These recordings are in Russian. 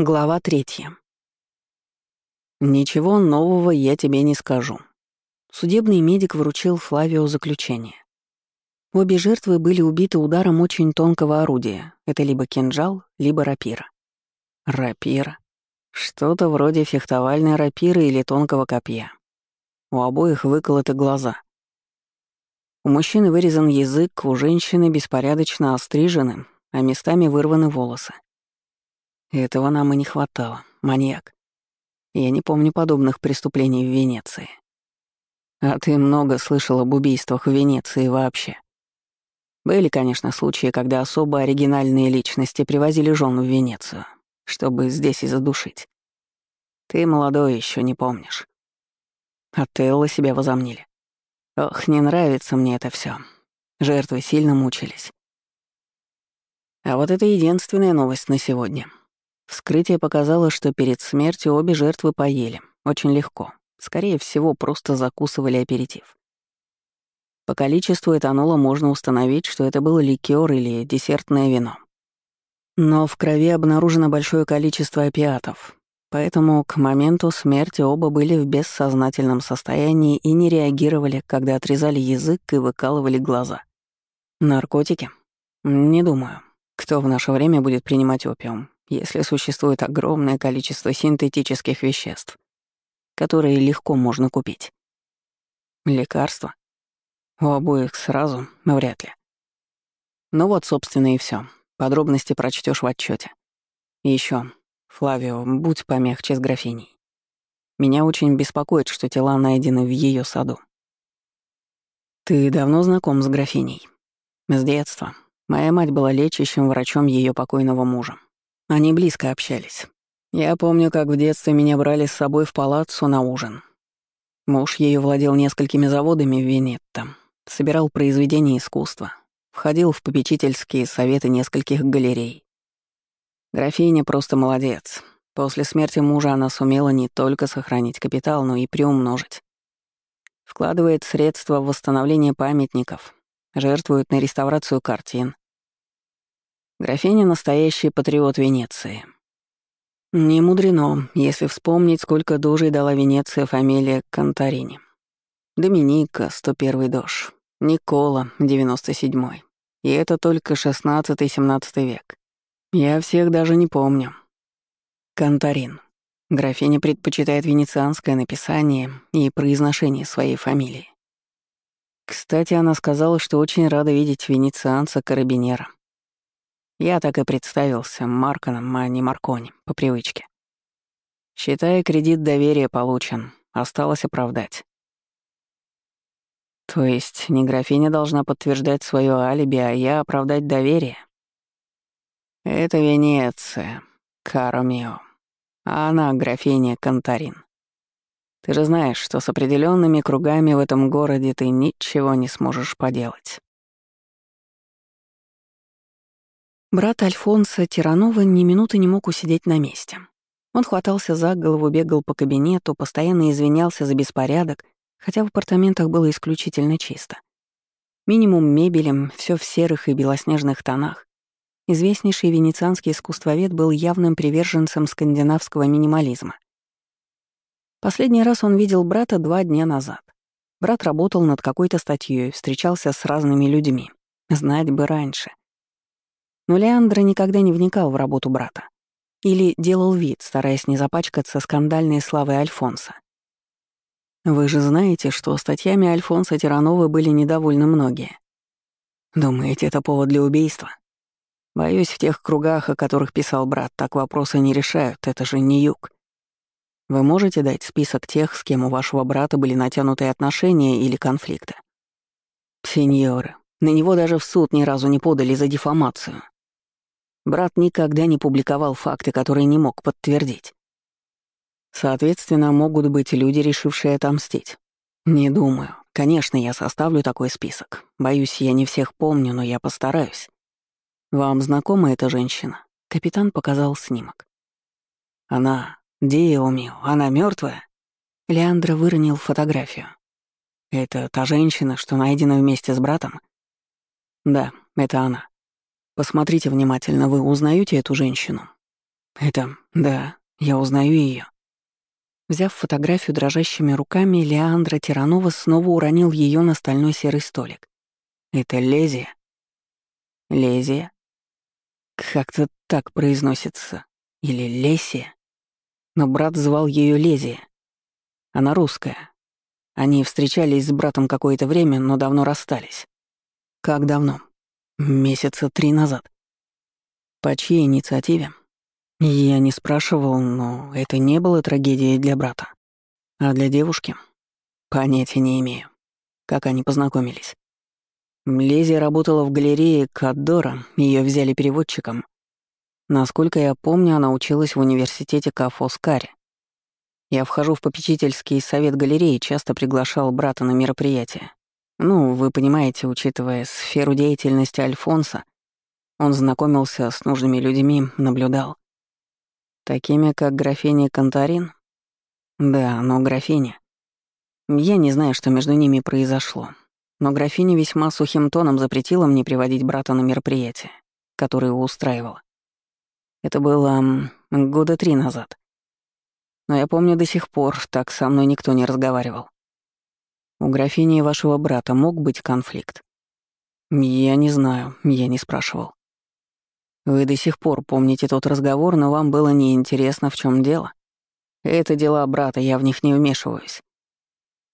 Глава третья. Ничего нового я тебе не скажу. Судебный медик вручил Флавио заключение. Обе жертвы были убиты ударом очень тонкого орудия. Это либо кинжал, либо рапира. Рапира. Что-то вроде фехтовальной рапиры или тонкого копья. У обоих выколоты глаза. У мужчины вырезан язык, у женщины беспорядочно острижены, а местами вырваны волосы. Этого нам и не хватало. Маньяк. Я не помню подобных преступлений в Венеции. А ты много слышал об убийствах в Венеции вообще. Были, конечно, случаи, когда особо оригинальные личности привозили жен в Венецию, чтобы здесь и задушить. Ты молодой еще не помнишь. От Телла себя возомнили. Ох, не нравится мне это все. Жертвы сильно мучились. А вот это единственная новость на сегодня. Вскрытие показало, что перед смертью обе жертвы поели. Очень легко. Скорее всего, просто закусывали аперитив. По количеству этанола можно установить, что это был ликер или десертное вино. Но в крови обнаружено большое количество опиатов, поэтому к моменту смерти оба были в бессознательном состоянии и не реагировали, когда отрезали язык и выкалывали глаза. Наркотики? Не думаю. Кто в наше время будет принимать опиум? Если существует огромное количество синтетических веществ, которые легко можно купить. Лекарства? У обоих сразу? Вряд ли. Ну вот, собственно, и все. Подробности прочтешь в отчете. И еще, Флавио, будь помягче с графиней. Меня очень беспокоит, что тела найдены в ее саду. Ты давно знаком с графиней? С детства. Моя мать была лечащим врачом ее покойного мужа. Они близко общались. Я помню, как в детстве меня брали с собой в палаццо на ужин. Муж ее владел несколькими заводами в Венетто, собирал произведения искусства, входил в попечительские советы нескольких галерей. Графиня просто молодец. После смерти мужа она сумела не только сохранить капитал, но и приумножить. Вкладывает средства в восстановление памятников, жертвует на реставрацию картин, Графиня — настоящий патриот Венеции. Не мудрено, если вспомнить, сколько дожей дала Венеция фамилия Конторини. Доминика — 101 дож, Никола — 97-й. И это только 16-17 век. Я всех даже не помню. Конторин. Графиня предпочитает венецианское написание и произношение своей фамилии. Кстати, она сказала, что очень рада видеть венецианца-карабинера. Я так и представился Марканом, а не Маркони, по привычке. Считая, кредит доверия получен, осталось оправдать. То есть не графиня должна подтверждать свое алиби, а я оправдать доверие? Это Венеция, каро мио. А она графиня Контарин. Ты же знаешь, что с определенными кругами в этом городе ты ничего не сможешь поделать. Брат Альфонса Тиранова ни минуты не мог усидеть на месте. Он хватался за голову, бегал по кабинету, постоянно извинялся за беспорядок, хотя в апартаментах было исключительно чисто. Минимум мебелем, все в серых и белоснежных тонах. Известнейший венецианский искусствовед был явным приверженцем скандинавского минимализма. Последний раз он видел брата два дня назад. Брат работал над какой-то статьей, встречался с разными людьми. Знать бы раньше. Но Леандро никогда не вникал в работу брата. Или делал вид, стараясь не запачкаться скандальной славой Альфонса. Вы же знаете, что статьями Альфонса Тиранова были недовольны многие. Думаете, это повод для убийства? Боюсь, в тех кругах, о которых писал брат, так вопросы не решают, это же не юг. Вы можете дать список тех, с кем у вашего брата были натянутые отношения или конфликты? Сеньоры, на него даже в суд ни разу не подали за дефамацию. Брат никогда не публиковал факты, которые не мог подтвердить. Соответственно, могут быть люди, решившие отомстить. Не думаю. Конечно, я составлю такой список. Боюсь, я не всех помню, но я постараюсь. Вам знакома эта женщина? Капитан показал снимок. Она... Дио она мертвая? Леандра выронил фотографию. Это та женщина, что найдена вместе с братом? Да, это она. Посмотрите внимательно, вы узнаете эту женщину? Это Да, я узнаю ее. Взяв фотографию дрожащими руками, Леандра Тиранова снова уронил ее на стальной серый столик. Это Лезия. Лезия? Как-то так произносится. Или Лесия. Но брат звал ее Лезия. Она русская. Они встречались с братом какое-то время, но давно расстались. Как давно? Месяца три назад. По чьей инициативе? Я не спрашивал, но это не было трагедией для брата. А для девушки? Понятия не имею. Как они познакомились? Лизи работала в галерее Каддора, ее взяли переводчиком. Насколько я помню, она училась в университете Кафоскаре. Я вхожу в попечительский совет галереи, часто приглашал брата на мероприятия. Ну, вы понимаете, учитывая сферу деятельности Альфонса, он знакомился с нужными людьми, наблюдал. Такими, как графиня Конторин? Да, но графиня. Я не знаю, что между ними произошло, но графиня весьма сухим тоном запретила мне приводить брата на мероприятие, которое устраивала. Это было года три назад. Но я помню до сих пор, так со мной никто не разговаривал. У графини вашего брата мог быть конфликт? Я не знаю, я не спрашивал. Вы до сих пор помните тот разговор, но вам было неинтересно, в чем дело? Это дела брата, я в них не вмешиваюсь.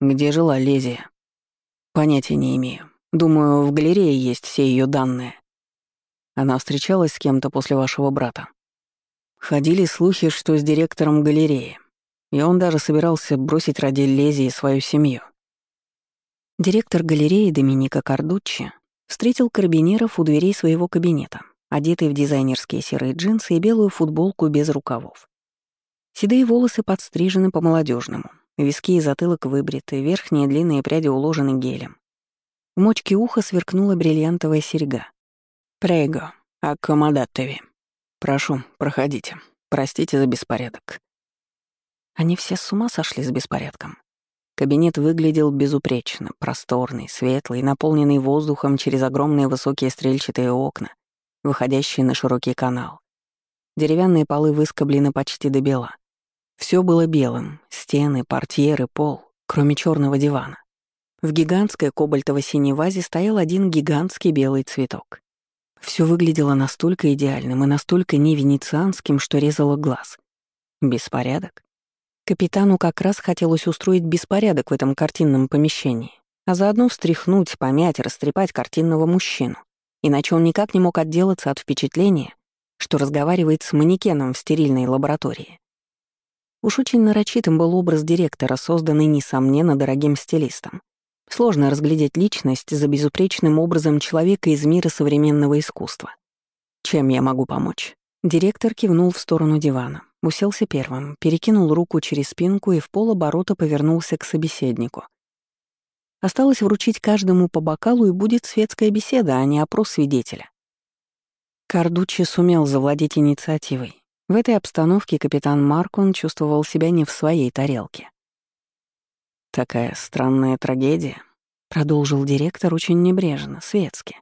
Где жила Лезия? Понятия не имею. Думаю, в галерее есть все ее данные. Она встречалась с кем-то после вашего брата. Ходили слухи, что с директором галереи, и он даже собирался бросить ради Лезии свою семью. Директор галереи Доминика Кардуччи встретил карабинеров у дверей своего кабинета, одетый в дизайнерские серые джинсы и белую футболку без рукавов. Седые волосы подстрижены по молодежному виски и затылок выбриты, верхние длинные пряди уложены гелем. В мочке уха сверкнула бриллиантовая серьга. «Прего, аккомодаттеви», «Прошу, проходите. Простите за беспорядок». Они все с ума сошли с беспорядком. Кабинет выглядел безупречно, просторный, светлый, наполненный воздухом через огромные высокие стрельчатые окна, выходящие на широкий канал. Деревянные полы выскоблены почти до бела. Все было белым — стены, портьеры, пол, кроме черного дивана. В гигантской кобальтово-синей вазе стоял один гигантский белый цветок. Все выглядело настолько идеальным и настолько не венецианским, что резало глаз. Беспорядок? Капитану как раз хотелось устроить беспорядок в этом картинном помещении, а заодно встряхнуть, помять, растрепать картинного мужчину. Иначе он никак не мог отделаться от впечатления, что разговаривает с манекеном в стерильной лаборатории. Уж очень нарочитым был образ директора, созданный, несомненно, дорогим стилистом. Сложно разглядеть личность за безупречным образом человека из мира современного искусства. Чем я могу помочь? Директор кивнул в сторону дивана, уселся первым, перекинул руку через спинку и в полоборота повернулся к собеседнику. Осталось вручить каждому по бокалу, и будет светская беседа, а не опрос свидетеля. Кардуччи сумел завладеть инициативой. В этой обстановке капитан Маркон чувствовал себя не в своей тарелке. «Такая странная трагедия», — продолжил директор очень небрежно, светски.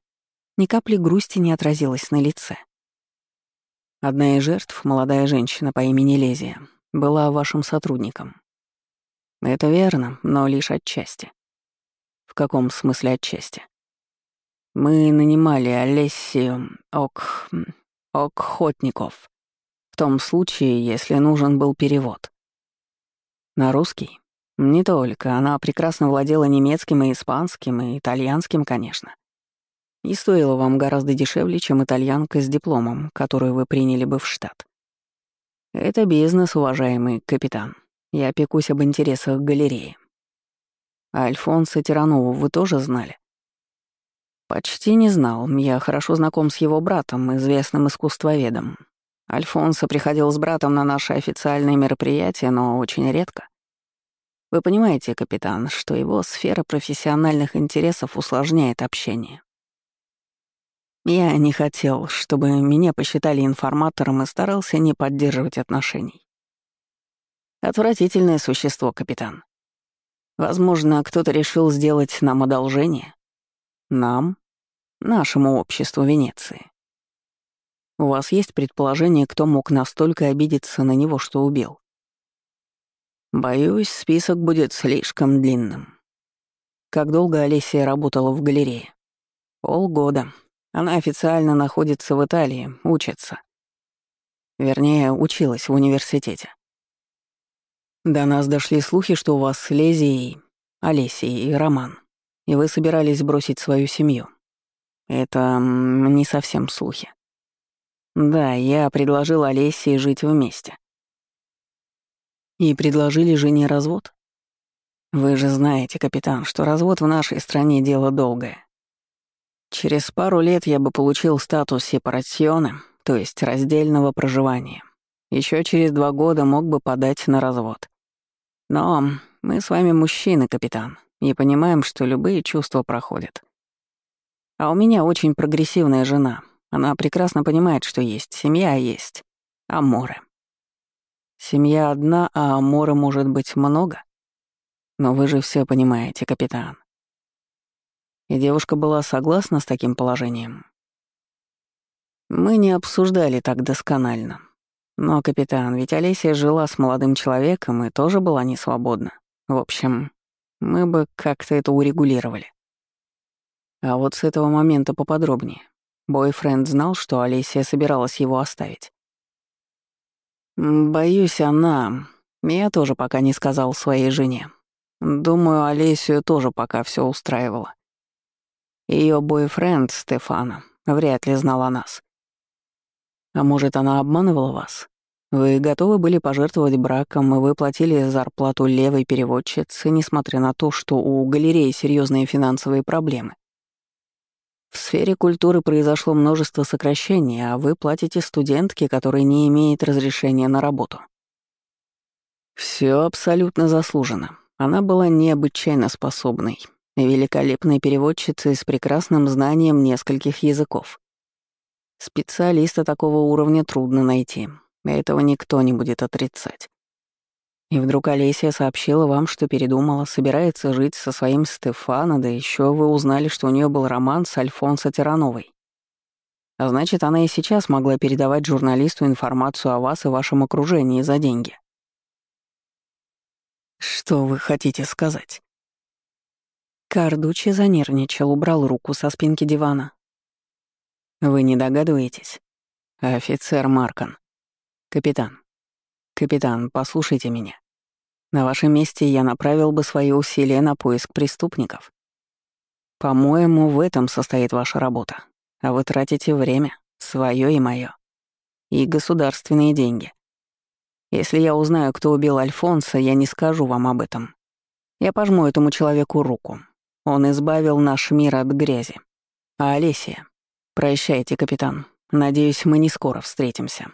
Ни капли грусти не отразилось на лице. Одна из жертв, молодая женщина по имени Лезия, была вашим сотрудником. Это верно, но лишь отчасти. В каком смысле отчасти? Мы нанимали Олесию Ок... Окхотников. В том случае, если нужен был перевод. На русский? Не только, она прекрасно владела немецким и испанским, и итальянским, конечно. И стоила вам гораздо дешевле, чем итальянка с дипломом, которую вы приняли бы в штат. Это бизнес, уважаемый капитан. Я пекусь об интересах галереи. А Альфонса Тиранову вы тоже знали? Почти не знал. Я хорошо знаком с его братом, известным искусствоведом. Альфонсо приходил с братом на наши официальные мероприятия, но очень редко. Вы понимаете, капитан, что его сфера профессиональных интересов усложняет общение. Я не хотел, чтобы меня посчитали информатором и старался не поддерживать отношений. Отвратительное существо, капитан. Возможно, кто-то решил сделать нам одолжение. Нам? Нашему обществу Венеции. У вас есть предположение, кто мог настолько обидеться на него, что убил? Боюсь, список будет слишком длинным. Как долго Олесия работала в галерее? Полгода. Она официально находится в Италии, учится. Вернее, училась в университете. До нас дошли слухи, что у вас с Лезией, Олесией и Роман, и вы собирались бросить свою семью. Это не совсем слухи. Да, я предложил Олесе жить вместе. И предложили жене развод? Вы же знаете, капитан, что развод в нашей стране дело долгое. Через пару лет я бы получил статус сепаратьона, то есть раздельного проживания. Еще через два года мог бы подать на развод. Но мы с вами мужчины, капитан, и понимаем, что любые чувства проходят. А у меня очень прогрессивная жена, она прекрасно понимает, что есть семья, а есть аморы. Семья одна, а аморы может быть много. Но вы же все понимаете, капитан. И девушка была согласна с таким положением. Мы не обсуждали так досконально. Но, капитан, ведь Олеся жила с молодым человеком и тоже была не свободна. В общем, мы бы как-то это урегулировали. А вот с этого момента поподробнее. Бойфренд знал, что Олеся собиралась его оставить. «Боюсь, она... Я тоже пока не сказал своей жене. Думаю, Олесию тоже пока все устраивало. Ее бойфренд Стефана вряд ли знал о нас. А может, она обманывала вас? Вы готовы были пожертвовать браком, и вы платили зарплату левой переводчицы, несмотря на то, что у галереи серьезные финансовые проблемы. В сфере культуры произошло множество сокращений, а вы платите студентке, которая не имеет разрешения на работу. Все абсолютно заслуженно. Она была необычайно способной, великолепной переводчицей с прекрасным знанием нескольких языков. Специалиста такого уровня трудно найти, этого никто не будет отрицать. И вдруг Олеся сообщила вам, что передумала, собирается жить со своим Стефано, да еще вы узнали, что у нее был роман с Альфонсо Тирановой. А значит, она и сейчас могла передавать журналисту информацию о вас и вашем окружении за деньги. Что вы хотите сказать? Кардучи занервничал, убрал руку со спинки дивана. Вы не догадываетесь? Офицер Маркан. Капитан. Капитан, послушайте меня. На вашем месте я направил бы свои усилия на поиск преступников. По-моему, в этом состоит ваша работа. А вы тратите время, свое и мое. И государственные деньги. Если я узнаю, кто убил Альфонса, я не скажу вам об этом. Я пожму этому человеку руку. Он избавил наш мир от грязи. А Олесия? Прощайте, капитан. Надеюсь, мы не скоро встретимся.